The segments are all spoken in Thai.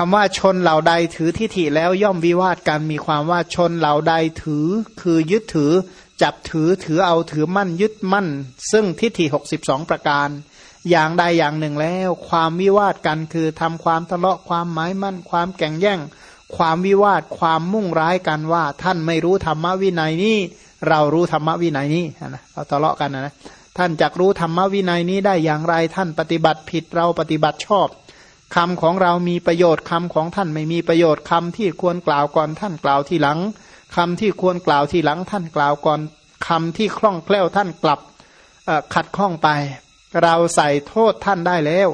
คำว่าชนเหล่าใดถือทิฏฐิแล้วย่อมวิวาทกันมีความว่าชนเหล่าใดถือ คือยึดถือ จับถือถือเอาถือมั่นยึดมั่น ซึ่งทิฏฐิ62 ประการ อย่างใดอย่างหนึ่งแล้ว ความวิวาทกันคือทำความทะเลาะความหมายมั่น ความแก่งแย่ง ความวิวาทความมุ่งร้ายกันว่า ท่านไม่รู้ธรรมวินัยนี้เรารู้ธรรมวินัยนี้นะเราทะเลาะกันนะท่านจักรู้ธรรมวินัยนี้ได้อย่างไรท่านปฏิบัติผิดเราปฏิบัติชอบ คำของเรามีประโยชน์คำของท่านไม่มีประโยชน์คำที่ควรกล่าวก่อนท่านกล่าวทีหลังคำที่ควรกล่าวทีหลังท่านกล่าวก่อนคำที่คล่องแคล่วท่านกลับขัดข้องไป เราใส่โทษท่านได้แล้ว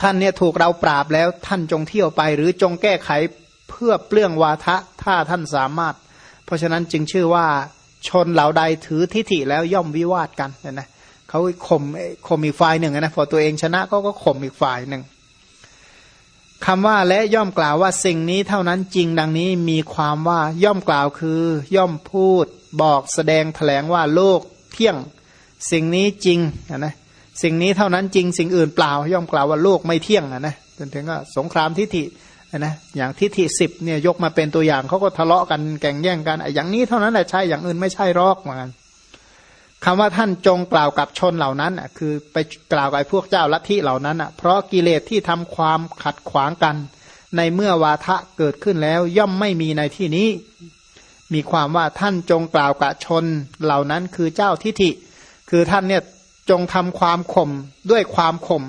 ท่านเนี่ยถูกเราปราบแล้วท่านจงเที่ยวไป หรือจงแก้ไขเพื่อเปลื้องวาทะถ้าท่านสามารถ เพราะฉะนั้นจึงชื่อว่าชนเหล่าใดถือทิฏฐิแล้วย่อมวิวาทกันนะ เขาข่มข่มอีกฝ่ายหนึ่งนะพอตัวเองชนะก็ก็ข่มอีกฝ่ายหนึ่งคำว่าและย่อมกล่าวว่าสิ่งนี้เท่านั้นจริงดังนี้มีความว่าย่อมกล่าวคือ ย่อมพูด บอกแสดงแถลงว่าโลกเที่ยง สิ่งนี้จริงนะสิ่งนี้เท่านั้นจริง สิ่งอื่นเปล่า ย่อมกล่าวว่าโลกไม่เที่ยงนะจนถึงก็สงครามทิฏฐินะอย่างทิฏฐิสิบเนี่ยยกมาเป็นตัวอย่างเขาก็ทะเลาะกันแข่งแย่งกันอย่างนี้เท่านั้นแหละใช่อย่างอื่นไม่ใช่รอกเหมือนกัน คำว่าท่านจงกล่าวกับชนเหล่านั้นคือไปกล่าวกับพวกเจ้าลัทธิเหล่านั้นเพราะกิเลสที่ทำความขัดขวางกัน ในเมื่อวาทะเกิดขึ้นแล้ว ย่อมไม่มีในที่นี้ มีความว่าท่านจงกล่าวกับชนเหล่านั้นคือเจ้าทิฐิ คือท่านเนี่ยจงทำความข่มด้วยความข่ม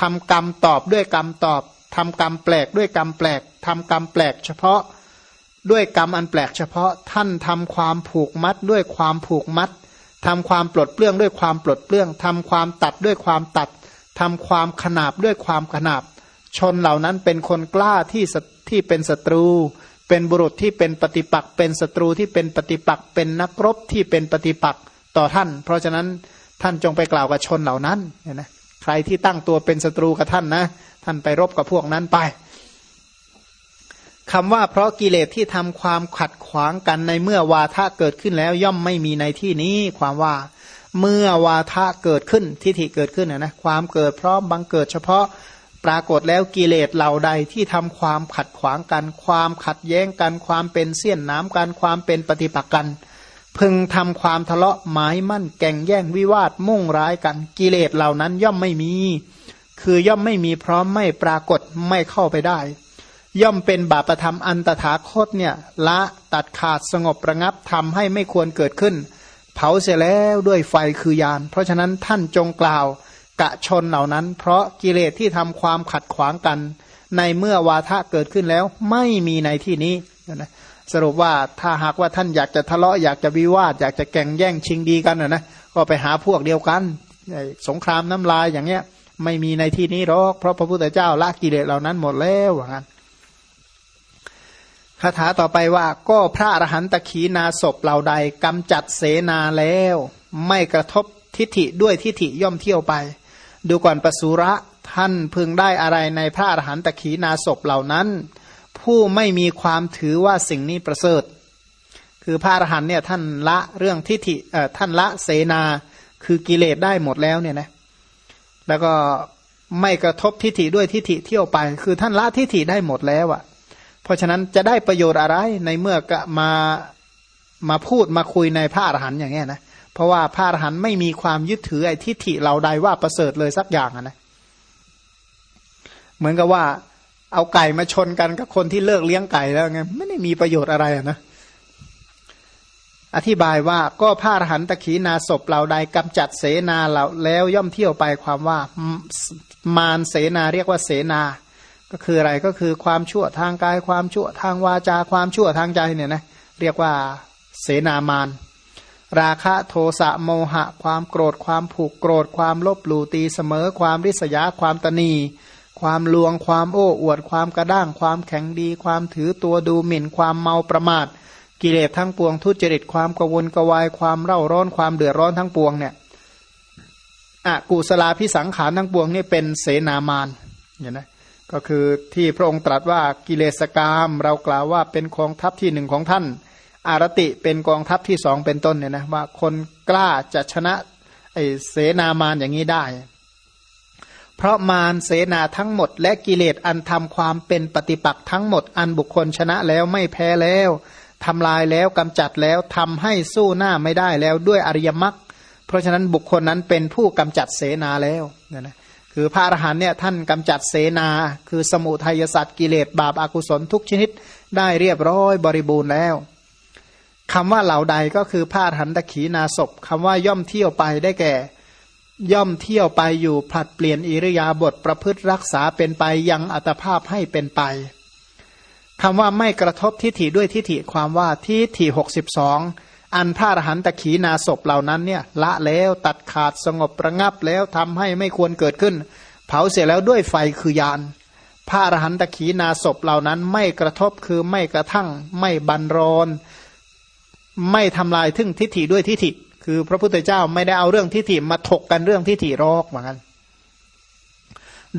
ทำกรรมตอบด้วยกรรมตอบทำกรรมแปลกด้วยกรรมแปลกทำกรรมแปลกเฉพาะด้วยกรรมอันแปลกเฉพาะท่านทำความผูกมัดด้วยความผูกมัด ทำความปลดเปลื้องด้วยความปลดเปลื้องทำความตัดด้วยความตัดทำความขนาบด้วยความขนาบ ชนเหล่านั้นเป็นคนกล้าที่ที่เป็นศัตรู เป็นบุรุษที่เป็นปฏิปักษ์เป็นศัตรูที่เป็นปฏิปักษ์เป็นนักรบที่เป็นปฏิปักษ์ต่อท่าน เพราะฉะนั้นท่านจงไปกล่าวกับชนเหล่านั้นนไหมใครที่ตั้งตัวเป็นศัตรูกับท่านนะ ท่านไปรบกับพวกนั้นไป คำว่าเพราะกิเลสที่ทำความขัดขวางกันในเมื่อวาทะเกิดขึ้นแล้ว ย่อมไม่มีในที่นี้ความว่าเมื่อวาทะเกิดขึ้นทิฏฐิเกิดขึ้นนะความเกิดพราะบังเกิดเฉพาะปรากฏแล้วกิเลสเหล่าใดที่ทำความขัดขวางกัน ความขัดแย้งกัน ความเป็นเสี้ยนน้ำกันความเป็นปฏิปักษ์กัน พึงทำความทะเลาะหมายมั่นแก่งแย่งวิวาทมุ่งร้ายกันกิเลสเหล่านั้นย่อมไม่มี คือย่อมไม่มีพร้อมไม่ปรากฏไม่เข้าไปได้ ย่อมเป็นบาปธรรมอันตถาคตเนี่ยละตัดขาดสงบประงับทำให้ไม่ควรเกิดขึ้น เผาเสียแล้วด้วยไฟคือยาน เพราะฉะนั้นท่านจงกล่าวกะชนเหล่านั้น เพราะกิเลสที่ทำความขัดขวางกัน ในเมื่อวาทะเกิดขึ้นแล้วไม่มีในที่นี้นะสรุปว่าถ้าหากว่าท่านอยากจะทะเลาะอยากจะวิวาทอยากจะแก่งแย่งชิงดีกันนะก็ไปหาพวกเดียวกันสงครามน้ำลายอย่างเงี้ยไม่มีในที่นี้หรอกเพราะพระพุทธเจ้าละกิเลสเหล่านั้นหมดแล้วว่างั้น คาถาต่อไปว่าก็พระอรหันตขีนาศพเหล่าใดกำจัดเสนาแล้ว ไม่กระทบทิฏฐิด้วยทิฏฐิย่อมเที่ยวไป ดูก่อนปสุระท่านพึงได้อะไรในพระอรหันตขีนาศพเหล่านั้น ผู้ไม่มีความถือว่าสิ่งนี้ประเสริฐ คือพระอรหันเนี่ยท่านละเรื่องทิฏฐิเอ่อท่านละเสนาคือกิเลสได้หมดแล้วเนี่ยนะแล้วก็ไม่กระทบทิฏฐิด้วยทิฏฐิเที่ยวไป คือท่านละทิฏฐิได้หมดแล้วอะ เพราะฉะนั้นจะได้ประโยชน์อะไรในเมื่อกมามาพูดมาคุยในพระอรหันต์อย่างเงี้ยนะเพราะว่าพระอรหันต์ไม่มีความยึดถือไอ้ทิฏฐิเราใดว่าประเสริฐเลยสักอย่างนะเหมือนกับว่าเอาไก่มาชนกันกับคนที่เลิกเลี้ยงไก่แล้วไงไม่ได้มีประโยชน์อะไรนะอธิบายว่าก็พระอรหันตะขีนาศพเหล่าใดกำจัดเสนาเหล่าแล้วย่อมเที่ยวไปความว่า มารเสนาเรียกว่าเสนา ก็คืออะไรก็คือความชั่วทางกายความชั่วทางวาจาความชั่วทางใจเนี่ยนะเรียกว่าเสนามาน ราคะโทสะโมหะ ความโกรธความผูกโกรธความลบหลู่ตีเสมอ ความริษยาความตนีความลวงความโอ้อวดความกระด้าง ความแข็งดี ความถือตัวดูหมิ่น ความเมาประมาท กิเลสทั้งปวงทุจริตความกวนกวายความเร่าร้อนความเดือดร้อนทั้งปวงเนี่ยอะกุศลาพิสังขารทั้งปวงนี่เป็นเสนามานเห็นไหม ก็คือที่พระองค์ตรัสว่ากิเลสกรรมเรากล่าวว่าเป็นกองทัพที่หนึ่งของท่าน อารติเป็นกองทัพที่สองเป็นต้นเนี่ยนะว่าคนกล้าจะชนะไอเสนามานอย่างนี้ได้ เพราะมารเสนาทั้งหมด และกิเลสอันทำความเป็นปฏิปักษ์ทั้งหมดอันบุคคลชนะแล้วไม่แพ้แล้วทำลายแล้วกำจัดแล้วทำให้สู้หน้าไม่ได้แล้วด้วยอริยมรรคเพราะฉะนั้นบุคคลนั้นเป็นผู้กำจัดเสนาแล้วนะนะ คือพระอรหันเนี่ยท่านกำจัดเสนา คือสมุทัยสัตว์กิเลสบาปอากุศลทุกชนิดได้เรียบร้อยบริบูรณ์แล้วคำว่าเหล่าใดก็คือพระอรหันตขีนาศพคำว่าย่อมเที่ยวไปได้แก่ ย่อมเที่ยวไปอยู่ผลัดเปลี่ยนอิริยาบถประพฤติรักษาเป็นไปยังอัตภาพให้เป็นไปคำว่าไม่กระทบทิฏฐิด้วยทิฏฐิความว่าทิฏฐิหกสิบสอง อันพระอรหันตขีนาศพเหล่านั้นเนี่ยละแล้วตัดขาดสงบประงับแล้วทำให้ไม่ควรเกิดขึ้น เผาเสร็จแล้วด้วยไฟคือยาน พระอรหันตขีนาศพเหล่านั้นไม่กระทบคือไม่กระทั่ง ไม่บันรอนไม่ทำลายทึ่งทิฏฐิด้วยทิฏฐิ คือพระพุทธเจ้าไม่ได้เอาเรื่องทิฏฐิมาถกกันเรื่องทิฏฐิรอกเหมือนกัน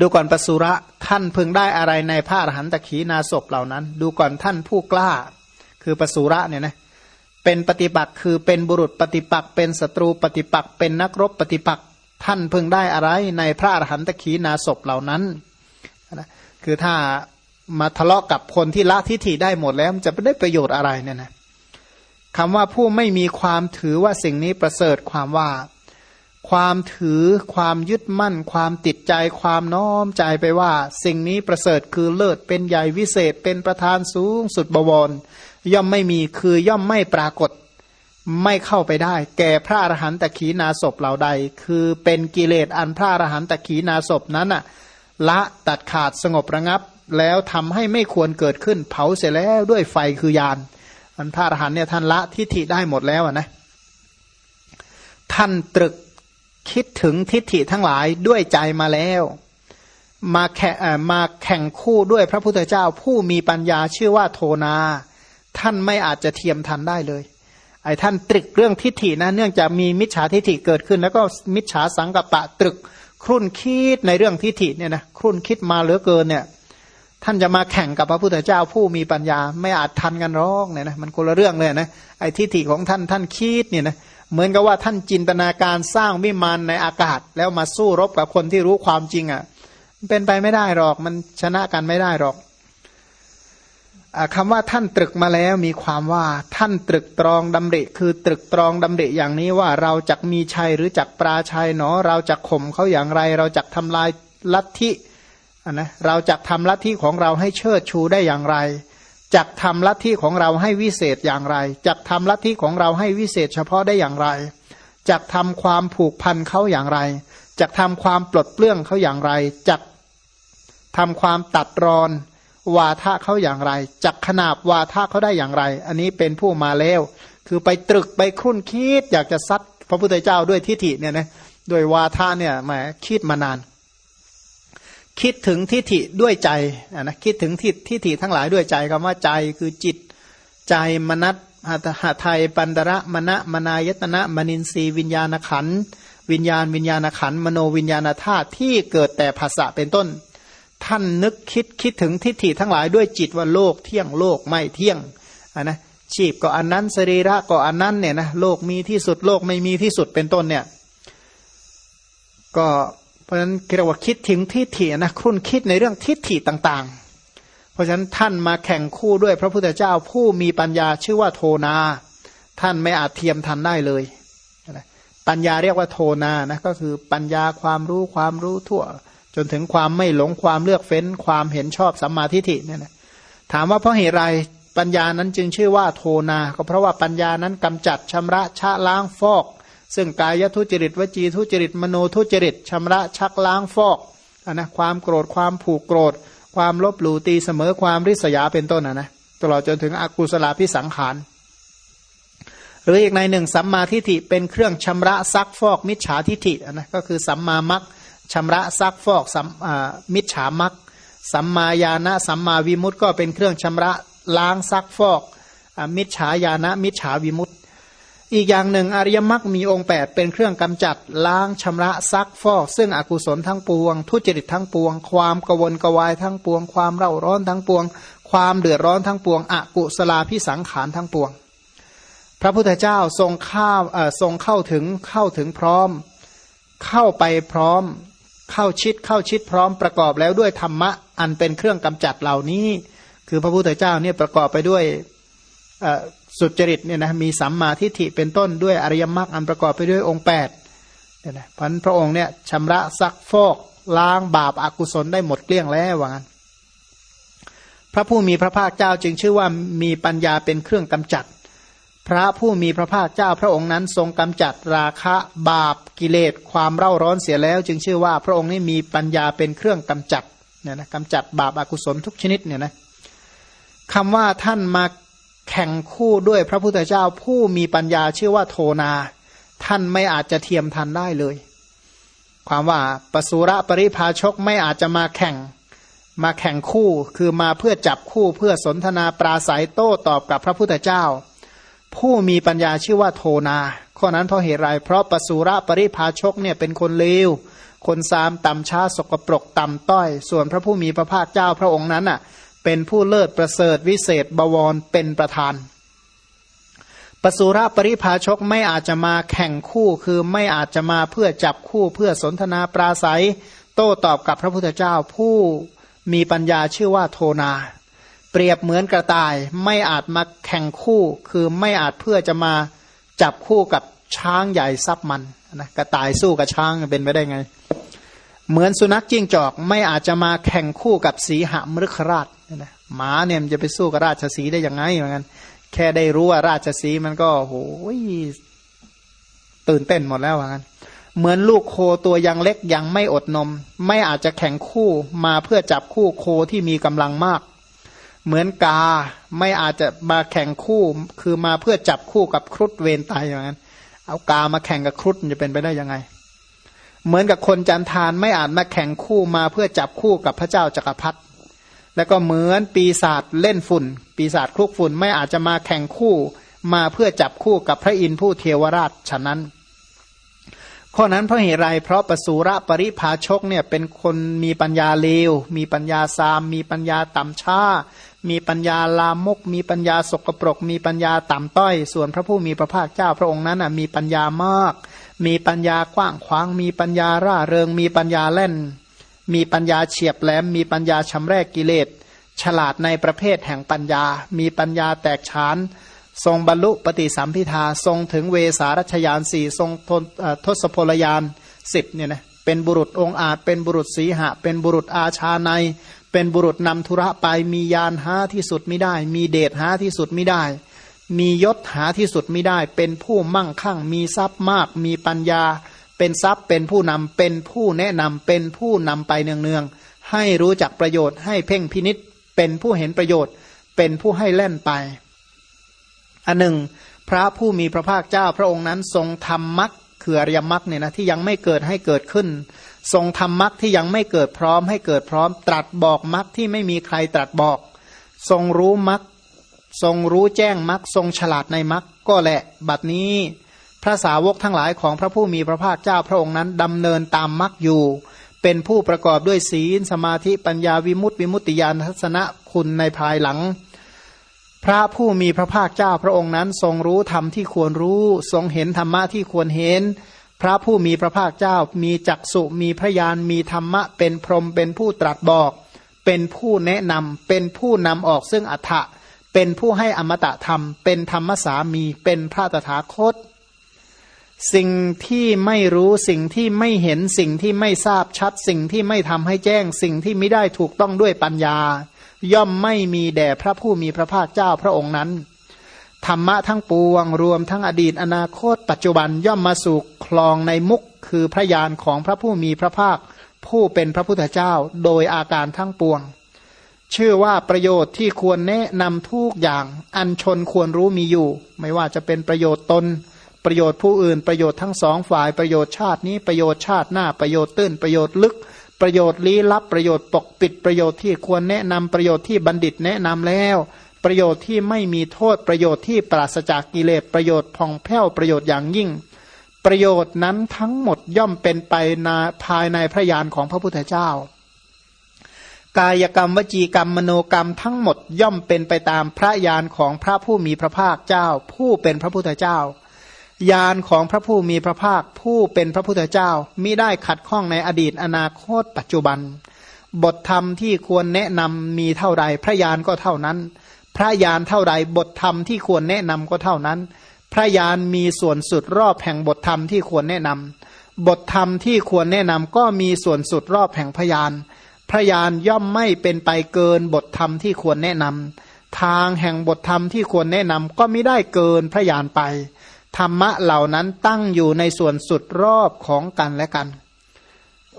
ดูก่อนปสุระท่านพึงได้อะไรในพระอรหันตขีนาศพเหล่านั้น ดูก่อนท่านผู้กล้า คือปสุระเนี่ยนะ เป็นปฏิปักษ์คือเป็นบุรุษปฏิปักษ์เป็นศัตรูปฏิปักษ์เป็นนักรบปฏิปักษ์ท่านพึงได้อะไรในพระอรหันตขีนาศพเหล่านั้นนะคือถ้ามาทะเลาะกับคนที่ละทิฏฐิได้หมดแล้วจะไม่ได้ประโยชน์อะไรเนี่ยนะคำว่าผู้ไม่มีความถือว่าสิ่งนี้ประเสริฐความว่า ความถือความยึดมั่น ความติดใจความน้อมใจไปว่า สิ่งนี้ประเสริฐคือเลิศเป็นใหญ่วิเศษเป็นประธานสูงสุดบวร ย่อมไม่มีคือย่อมไม่ปรากฏไม่เข้าไปได้ แก่พระอรหันตขีนาศพเหล่าใด คือเป็นกิเลสอันพระอรหันตขีนาศพนั้นอะละตัดขาดสงบระงับ แล้วทำให้ไม่ควรเกิดขึ้น เผาเสร็จแล้วด้วยไฟคือยานมันพระอรหันเนี่ยท่านละทิฏฐิได้หมดแล้วนะท่านตรึกคิดถึงทิฏฐิทั้งหลายด้วยใจมาแล้ว มาแข่มาแข่งคู่ด้วยพระพุทธเจ้าผู้มีปัญญาชื่อว่าโทนา ท่านไม่อาจจะเทียมทันได้เลย ไอ้ท่านตรึกเรื่องทิฏฐินะ เนื่องจากมีมิจฉาทิฏฐิเกิดขึ้น แล้วก็มิจฉาสังกปะตรึกครุ่นคิดในเรื่องทิฏฐิเนี่ยนะครุ่นคิดมาเหลือเกินเนี่ย ท่านจะมาแข่งกับพระพุทธเจ้าผู้มีปัญญา ไม่อาจทันกันร้องเนี่ยนะมันคนละเรื่องเลยนะไอ้ทิฏฐิของท่านท่านคิดเนี่ยนะเหมือนกับว่าท่านจินตนาการสร้างวิมานในอากาศ แล้วมาสู้รบกับคนที่รู้ความจริงอะ่ะเป็นไปไม่ได้หรอกมันชนะกันไม่ได้หรอก คำว่าท่านตรึกมาแล้วมีความว่าท่านตรึกตรองดำริคือตรึกตรองดำริอย่างนี้ว่าเราจะมีชัยหรือจักปราชัยเนาะเราจะข่มเขาอย่างไร เราจะทำลายลัทธินะเราจะทำลัทธิของเราให้เชิดชูได้อย่างไรจักทำลัทธิของเราให้วิเศษอย่างไรจักทำลัทธิของเราให้วิเศษเฉพาะได้อย่างไรจักทำความผูกพันเขาอย่างไรจักทำความปลดเปลื้องเขาอย่างไรจักทำความตัดรอน วาทะเขาอย่างไร จักขนาบวาทะเขาได้อย่างไร อันนี้เป็นผู้มาแล้ว คือไปตรึกไปคุ้นคิด อยากจะซัดพระพุทธเจ้าด้วยทิฏฐิเนี่ยนะด้วยวาทะเนี่ยแหมคิดมานาน คิดถึงทิฏฐิด้วยใจนะคิดถึงทิฏทิฏฐิทั้งหลายด้วยใจคำว่าใจคือจิตใจมนัตหะไทยปันดระมณะมนายตนะมนินทรีวิญญาณขันวิญญาณวิญญาณขันมโนวิญญาณธาตุที่เกิดแต่ภาษะเป็นต้น ท่านนึกคิดคิดถึงทิฏฐิทั้งหลายด้วยจิตว่าโลกเที่ยงโลกไม่เที่ยงอ่นะชีพก็อันนั้นสรีระก็อันนั้นเนี่ยนะโลกมีที่สุดโลกไม่มีที่สุดเป็นต้นเนี่ย ก็เพราะฉะนั้นเรียกว่าคิดถึงทิฏฐินะคุณคิดในเรื่องทิฏฐิต่างๆ เพราะฉะนั้นท่านมาแข่งคู่ด้วยพระพุทธเจ้าผู้มีปัญญาชื่อว่าโทนา ท่านไม่อาจเทียมทันได้เลยปัญญาเรียกว่าโทนานะก็คือปัญญาความรู้ความรู้ทั่ว จนถึงความไม่หลงความเลือกเฟ้น ความเห็นชอบสัมมาทิฏฐิเนี่ยนะถามว่าเพราะเหตุไรปัญญานั้นจึงชื่อว่าโทนา ก็เพราะว่าปัญญานั้นกำจัดชำระชะล้างฟอก ซึ่งกายทุจริตวจีทุจริตมโนทุจริตชำระชักล้างฟอกอนะความโกรธความผูกโกรธ ความลบหลู่ตีเสมอความริษยาเป็นต้นนะนะตลอดจนถึงอกุศลาพิสังขารหรืออีกนัยหนึ่งสัมมาทิฏฐิเป็นเครื่องชำระซักฟอกมิจฉาทิฏฐินะก็คือสัมมามรรค ชำระซักฟอกสัมมิจฉามรรคสัมมาญาณสัมมาวิมุตต์ก็เป็นเครื่องชำระล้างซักฟอกมิจฉาญาณมิจฉาวิมุตต์อีกอย่างหนึ่งอริยมรรคมีองค์ 8 เป็นเครื่องกำจัดล้างชำระซักฟอก ซึ่งอกุศลทั้งปวง ทุจริตทั้งปวง ความกระวนกระวายทั้งปวง ความเร่าร้อนทั้งปวง ความเดือดร้อนทั้งปวงอกุศลาพิสังขารทั้งปวง พระพุทธเจ้าทรงข้าวทรงเข้าถึงเข้าถึงพร้อม เข้าไปพร้อม เข้าชิดเข้าชิดพร้อมประกอบแล้วด้วยธรรมะอันเป็นเครื่องกำจัดเหล่านี้ คือพระพุทธเจ้าเนี่ยประกอบไปด้วยสุจริตเนี่ยนะมีสัมมาทิฏฐิเป็นต้นด้วยอริยมรรคอันประกอบไปด้วยองค์8เนี่ยนะพันพระองค์เนี่ยชำระซักฟอกล้างบาปอากุศลได้หมดเกลี้ยงแล้วว่างั้นพระผู้มีพระภาคเจ้าจึงชื่อว่ามีปัญญาเป็นเครื่องกำจัด พระผู้มีพระภาคเจ้าพระองค์นั้นทรงกำจัดราคะบาปกิเลสความเร่าร้อนเสียแล้ว จึงชื่อว่าพระองค์นี้มีปัญญาเป็นเครื่องกำจัดเนี่ยนะกำจัดบาปอากุศลทุกชนิดเนี่ยนะคำว่าท่านมาแข่งคู่ด้วยพระพุทธเจ้าผู้มีปัญญาชื่อว่าโทนา ท่านไม่อาจจะเทียมทันได้เลย ความว่าปสุระปริภาชกไม่อาจจะมาแข่งมาแข่งคู่คือมาเพื่อจับคู่เพื่อสนทนาปราศัยโต้ตอบกับพระพุทธเจ้า ผู้มีปัญญาชื่อว่าโทนา ข้อนั้นเพราะเหตุไรเพราะปสุระปริภาชกเนี่ยเป็นคนเลวคนซามต่ำช้าสกปรกต่ำต้อย ส่วนพระผู้มีพระภาคเจ้าพระองค์นั้นอะ เป็นผู้เลิศประเสริฐวิเศษบวรเป็นประธานปสุระปริภาชกไม่อาจจะมาแข่งคู่คือไม่อาจจะมาเพื่อจับคู่เพื่อสนทนาปราศัย โต้ตอบกับพระพุทธเจ้าผู้มีปัญญาชื่อว่าโทนา เปรียบเหมือนกระต่ายไม่อาจมาแข่งคู่ คือไม่อาจเพื่อจะมาจับคู่กับช้างใหญ่ซับมันนะกระต่ายสู้กับช้างเป็นไปได้ไง เหมือนสุนัขจิ้งจอกไม่อาจจะมาแข่งคู่กับสีหมฤคราชนะหมาเนี่ยมันจะไปสู้กับราชสีได้ยังไงเหมือนกันแค่ได้รู้ว่าราชสีมันก็โหยตื่นเต้นหมดแล้วเหมือนกันเหมือนลูกโคตัวยังเล็กยังไม่อดนม ไม่อาจจะแข่งคู่มาเพื่อจับคู่โคที่มีกำลังมาก เหมือนกาไม่อาจจะมาแข่งคู่ คือมาเพื่อจับคู่กับครุฑเวนตายอย่างนั้น เอากามาแข่งกับครุฑจะเป็นไปได้ยังไง เหมือนกับคนจันทานไม่อาจมาแข่งคู่มาเพื่อจับคู่กับพระเจ้าจักรพรรดิแล้วก็เหมือนปีศาจเล่นฝุ่น ปีศาจคลุกฝุ่นไม่อาจจะมาแข่งคู่มาเพื่อจับคู่กับพระอินทร์ผู้เทวราชฉะนั้น ข้อนั้นเพราะเหตุไรเพราะปสูระปริภาชกเนี่ยเป็นคนมีปัญญาเลว มีปัญญาซาม มีปัญญาต่ำช้า มีปัญญาลามก มีปัญญาสกปรก มีปัญญาต่ำต้อย ส่วนพระผู้มีพระภาคเจ้าพระองค์นั้นมีปัญญามาก มีปัญญากว้างขวาง มีปัญญาร่าเริง มีปัญญาเล่น มีปัญญาเฉียบแหลม มีปัญญาชำแรกกิเลส ฉลาดในประเภทแห่งปัญญา มีปัญญาแตกฉาน ทรงบรรลุปฏิสัมพิทา ทรงถึงเวสารัชยานสี่ทรงทศพลยานสิบเนี่ยนะเป็นบุรุษองอาจเป็นบุรุษสีหะ เป็นบุรุษอาชาใน เป็นบุรุษนำธุระไปมียานหาที่สุดไม่ได้ มีเดชหาที่สุดไม่ได้ มียศหาที่สุดไม่ได้ เป็นผู้มั่งคั่ง มีทรัพย์มาก มีปัญญา เป็นทรัพย์เป็นผู้นำเป็นผู้แนะนำเป็นผู้นำไปเนืองๆให้รู้จักประโยชน์ให้เพ่งพินิษเป็นผู้เห็นประโยชน์ เป็นผู้ให้แล่นไป อันหนึ่ง พระผู้มีพระภาคเจ้าพระองค์นั้นทรงทำมรรคคืออริยมรรคเนี่ยนะที่ยังไม่เกิดให้เกิดขึ้น ทรงทำมรรคที่ยังไม่เกิดพร้อมให้เกิดพร้อม ตรัสบอกมรรคที่ไม่มีใครตรัสบอก ทรงรู้มรรคทรงรู้แจ้งมรรคทรงฉลาดในมรรคก็แหละ บัดนี้ พระสาวกทั้งหลายของพระผู้มีพระภาคเจ้าพระองค์นั้นดำเนินตามมรรคอยู่ เป็นผู้ประกอบด้วยศีล สมาธิปัญญาวิมุตติวิมุตติญาณทัศนะคุณในภายหลัง พระผู้มีพระภาคเจ้าพระองค์นั้น ทรงรู้ธรรมที่ควรรู้ ทรงเห็นธรรมะที่ควรเห็น พระผู้มีพระภาคเจ้ามีจักสุมีพระญาณมีธรรมะ เป็นพรหมเป็นผู้ตรัสบอก เป็นผู้แนะนำเป็นผู้นำออกซึ่งอัฏฐะเป็นผู้ให้อมตะธรรม เป็นธรรมสามีเป็นพระตถาคต สิ่งที่ไม่รู้สิ่งที่ไม่เห็นสิ่งที่ไม่ทราบชัด สิ่งที่ไม่ทำให้แจ้ง สิ่งที่ไม่ได้ถูกต้องด้วยปัญญา ย่อมไม่มีแด่พระผู้มีพระภาคเจ้าพระองค์นั้น ธรรมะทั้งปวง รวมทั้งอดีตอนาคต ปัจจุบันย่อมมาสู่คลองในมุกคือพระยานของพระผู้มีพระภาค ผู้เป็นพระพุทธเจ้าโดยอาการทั้งปวง ชื่อว่าประโยชน์ที่ควรแนะนำทุกอย่างอันชนควรรู้มีอยู่ ไม่ว่าจะเป็นประโยชน์ตน ประโยชน์ผู้อื่นประโยชน์ทั้งสองฝ่ายประโยชน์ชาตินี้ประโยชน์ชาติหน้าประโยชน์ตื้นประโยชน์ลึก ประโยชน์ลี้ลับประโยชน์ปกปิดประโยชน์ที่ควรแนะนำประโยชน์ที่บัณฑิตแนะนำแล้ว ประโยชน์ที่ไม่มีโทษประโยชน์ที่ปราศจากกิเลสประโยชน์ผ่องแผ้วประโยชน์อย่างยิ่ง ประโยชน์นั้นทั้งหมดย่อมเป็นไปนาภายในพระญาณของพระพุทธเจ้า กายกรรมวจีกรรมมโนกรรมทั้งหมดย่อมเป็นไปตามพระญาณของพระผู้มีพระภาคเจ้า ผู้เป็นพระพุทธเจ้าญาณของพระผู้มีพระภาคผู้เป็นพระพุทธเจ้ามิได้ขัดข้องในอดีตอนาคตปัจจุบัน บทธรรมที่ควรแนะนำมีเท่าใดพระญาณก็เท่านั้น พระญาณเท่าใดบทธรรมที่ควรแนะนำก็เท่านั้น พระญาณมีส่วนสุดรอบแห่งบทธรรมที่ควรแนะนำบทธรรมที่ควรแนะนำก็มีส่วนสุดรอบแห่งพยาน พระยานย่อมไม่เป็นไปเกินบทธรรมที่ควรแนะนำทางแห่งบทธรรมที่ควรแนะนำก็ไม่ได้เกินพระยานไป ธรรมะเหล่านั้นตั้งอยู่ในส่วนสุดรอบของกันและกัน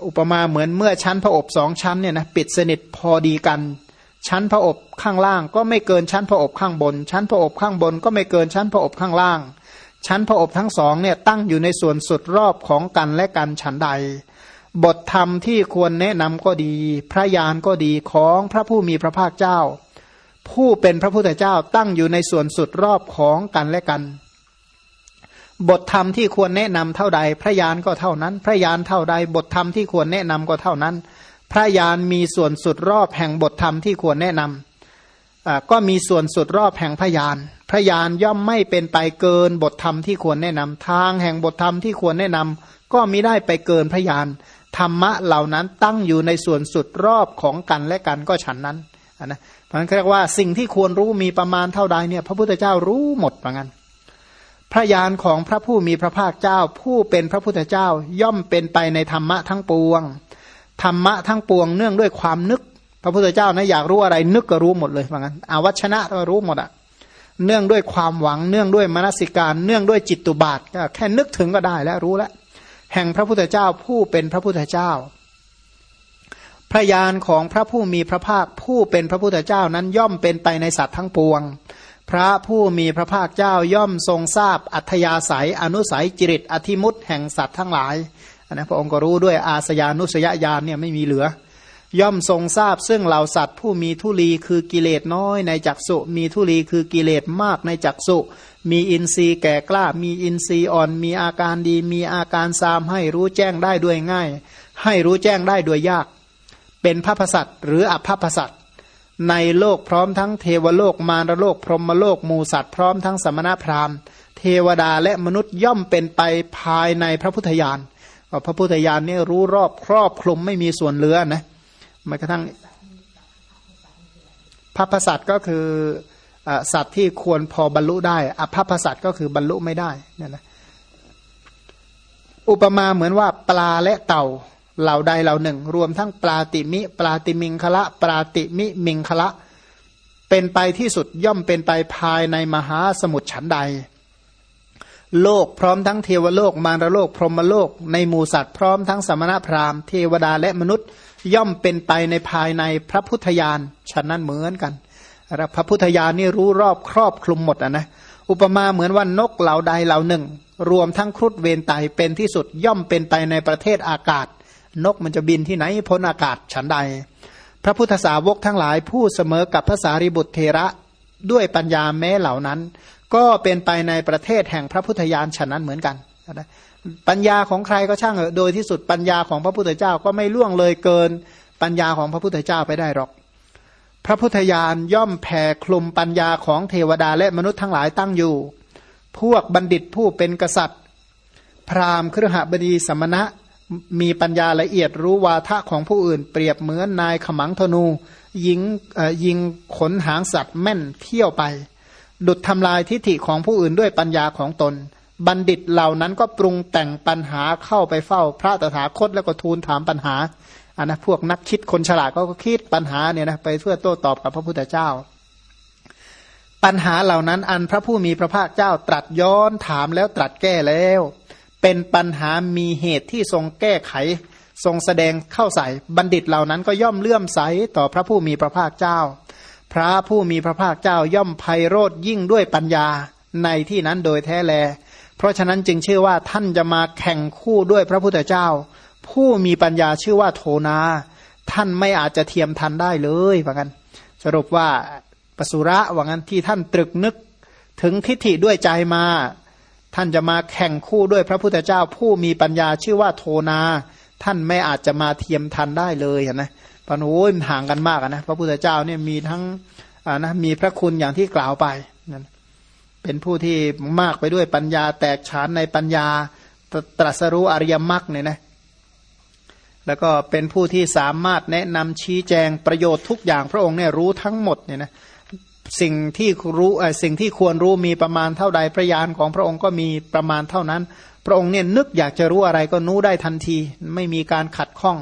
อุปมาเหมือนเมื่อชั้นพระอบสองชั้นเนี่ยนะปิดสนิทพอดีกัน ชั้นพระอบข้างล่าง ก็ไม่เกินชั้นพระอบข้างบน ชั้นพระอบข้างบน ก็ไม่เกินชั้นพระอบข้างล่าง ชั้นพระอบทั้งสองเนี่ยตั้งอยู่ในส่วนสุดรอบของกันและกันฉันใด บทธรรมที่ควรแนะนำก็ดี พระยานก็ดีของพระผู้มีพระภาคเจ้า ผู้เป็นพระพุทธเจ้าตั้งอยู่ในส่วนสุดรอบของกันและกัน บทธรรมที่ควรแนะนำเท่าใด พระยานก็เท่านั้น พระยานเท่าใด บทธรรมที่ควรแนะนำก็เท่านั้น พระยานมีส่วนสุดรอบแห่งบทธรรมที่ควรแนะนำก็มีส่วนสุดรอบแห่งพระยานพระยานย่อมไม่เป็นไปเกินบทธรรมที่ควรแนะนำทางแห่งบทธรรมที่ควรแนะนำก็มิได้ไปเกินพระยานธรรมะเหล่านั้นตั้งอยู่ในส่วนสุดรอบของกันและกันก็ฉันนั้นนะเพราะนั้นเรียกว่าสิ่งที่ควรรู้มีประมาณเท่าใดเนี่ยพระพุทธเจ้ารู้หมดเหมือนกันพระญาณของพระผู้มีพระภาคเจ้าผู้เป็นพระพุทธเจ้าย่อมเป็นไปในธรรมะทั้งปวง ธรรมะทั้งปวงเนื่องด้วยความนึก พระพุทธเจ้านะอยากรู้อะไร นึกก็รู้หมดเลยเหมือนกันอาวัชนะก็รู้หมดอะเนื่องด้วยความหวังเนื่องด้วยมนสิการ เนื่องด้วยจิตตุบาทก็แค่นึกถึงก็ได้แล้วรู้แล้วแห่งพระพุทธเจ้าผู้เป็นพระพุทธเจ้า พระญาณของพระผู้มีพระภาคผู้เป็นพระพุทธเจ้านั้นย่อมเป็นไปในสัตว์ทั้งปวง พระผู้มีพระภาคเจ้าย่อมทรงทราบอัธยาศัย อนุสัยจริตอธิมุตแห่งสัตว์ทั้งหลาย นะพระองค์ก็รู้ด้วยอาสยานุสยญาณเนี่ยไม่มีเหลือ ย่อมทรงทราบซึ่งเหล่าสัตว์ผู้มีทุลีคือกิเลสน้อยในจักสุมีทุลีคือกิเลสมากในจักสุมีอินทรีย์แก่กล้า มีอินทรีย์อ่อน มีอาการดี มีอาการซามให้รู้แจ้งได้ด้วยง่าย ให้รู้แจ้งได้ด้วยยาก เป็นพระพสัตหรืออภพสัตในโลกพร้อมทั้งเทวโลกมารโลกพรหมโลกมูสัตว์พร้อมทั้งสมณพราหมณ์ เทวดาและมนุษย์ย่อมเป็นไปภายในพระพุทธญาณ พระพุทธญาณนี่รู้รอบครอบคลุมไม่มีส่วนเหลือนะแม้กระทั่งพระพสัตก็คือสัตว์ที่ควรพอบรรลุได้อภพสัตก็คือบรรลุไม่ได้นี่นะอุปมาเหมือนว่าปลาและเต่าเหล่าใดเหล่าหนึ่ง รวมทั้งปลาติมิ ปลาติมิงคละ ปลาติมิมิงคละ เป็นไปที่สุดย่อมเป็นไปภายในมหาสมุทรฉันใด โลกพร้อมทั้งเทวโลกมารโลกพรหมโลก ในหมูสัตว์พร้อมทั้งสมณพราหมณ์เทวดาและมนุษย์ ย่อมเป็นไปในภายในพระพุทธญาณฉะนั้นเหมือนกัน พระพุทธญาณนี่รู้รอบครอบคลุมหมดอะนะอุปมาเหมือนว่านกเหล่าใดเหล่าหนึ่ง รวมทั้งครุฑเวนไตเป็นที่สุดย่อมเป็นไปในประเทศอากาศ นกมันจะบินที่ไหนพ้นอากาศฉันใด พระพุทธสาวกทั้งหลายผู้เสมอกับพระสารีบุตรเทระด้วยปัญญาแม้เหล่านั้น ก็เป็นไปในประเทศแห่งพระพุทธญาณฉะนั้นเหมือนกันปัญญาของใครก็ช่างเออโดยที่สุดปัญญาของพระพุทธเจ้าก็ไม่ล่วงเลยเกินปัญญาของพระพุทธเจ้าไปได้หรอก พระพุทธญาณย่อมแผ่คลุมปัญญาของเทวดาและมนุษย์ทั้งหลายตั้งอยู่ พวกบัณฑิตผู้เป็นกษัตริย์ พราหมณ์ครหบดีสมณะมีปัญญาละเอียดรู้วาทะของผู้อื่น เปรียบเหมือนนายขมังธนูยิงยิงขนหางสัตว์แม่นเที่ยวไป ดุดทำลายทิฐิของผู้อื่นด้วยปัญญาของตน บัณฑิตเหล่านั้นก็ปรุงแต่งปัญหาเข้าไปเฝ้า พระตถาคตแล้วก็ทูลถามปัญหาอันนะพวกนักคิดคนฉลาดก็คิดปัญหาเนี่ยนะไปเพื่อโต้ตอบกับพระพุทธเจ้า ปัญหาเหล่านั้นอันพระผู้มีพระภาคเจ้าตรัสย้อนถามแล้วตรัสแก้แล้ว เป็นปัญหามีเหตุที่ทรงแก้ไข ทรงแสดงเข้าใส่บัณฑิตเหล่านั้นก็ย่อมเลื่อมใสต่อพระผู้มีพระภาคเจ้า พระผู้มีพระภาคเจ้าย่อมไพโรธยิ่งด้วยปัญญาในที่นั้นโดยแท้แล เพราะฉะนั้นจึงชื่อว่าท่านจะมาแข่งคู่ด้วยพระพุทธเจ้า ผู้มีปัญญาชื่อว่าโทนา ท่านไม่อาจจะเทียมทันได้เลยว่ากันสรุปว่าปสุระว่างั้นที่ท่านตรึกนึกถึงทิฏฐิด้วยใจมา ท่านจะมาแข่งคู่ด้วยพระพุทธเจ้า ผู้มีปัญญาชื่อว่าโทนา ท่านไม่อาจจะมาเทียมทันได้เลยนะ ปนโอ้ยห่างกันมากนะพระพุทธเจ้าเนี่ยมีทั้งนะมีพระคุณอย่างที่กล่าวไปนั่นเป็นผู้ที่มากไปด้วยปัญญาแตกฉานในปัญญาตรัสรู้อริยมรรคเนี่ยนะแล้วก็เป็นผู้ที่สามารถแนะนำชี้แจงประโยชน์ทุกอย่างพระองค์เนี่ยรู้ทั้งหมดเนี่ยนะสิ่งที่รู้สิ่งที่ควรรู้มีประมาณเท่าใดพระยานของพระองค์ก็มีประมาณเท่านั้น พระองค์เนี่ยนึกอยากจะรู้อะไรก็รู้ได้ทันที ไม่มีการขัดข้อง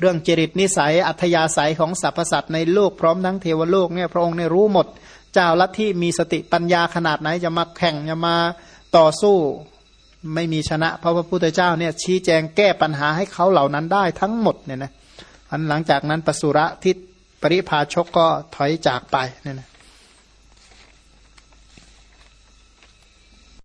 เรื่องจริตนิสัยอัธยาศัยของสรรพสัตว์ในโลกพร้อมทั้งเทวโลกเนี่ยพระองค์เนี่ยรู้หมด เจ้าลัทธิมีสติปัญญาขนาดไหนจะมาแข่งจะมาต่อสู้ไม่มีชนะ เพราะพระพุทธเจ้าเนี่ยชี้แจงแก้ปัญหาให้เขาเหล่านั้นได้ทั้งหมดเนี่ยนะอันหลังจากนั้นปสุระทิศปริพาชกก็ถอยจากไปเนี่ยนะ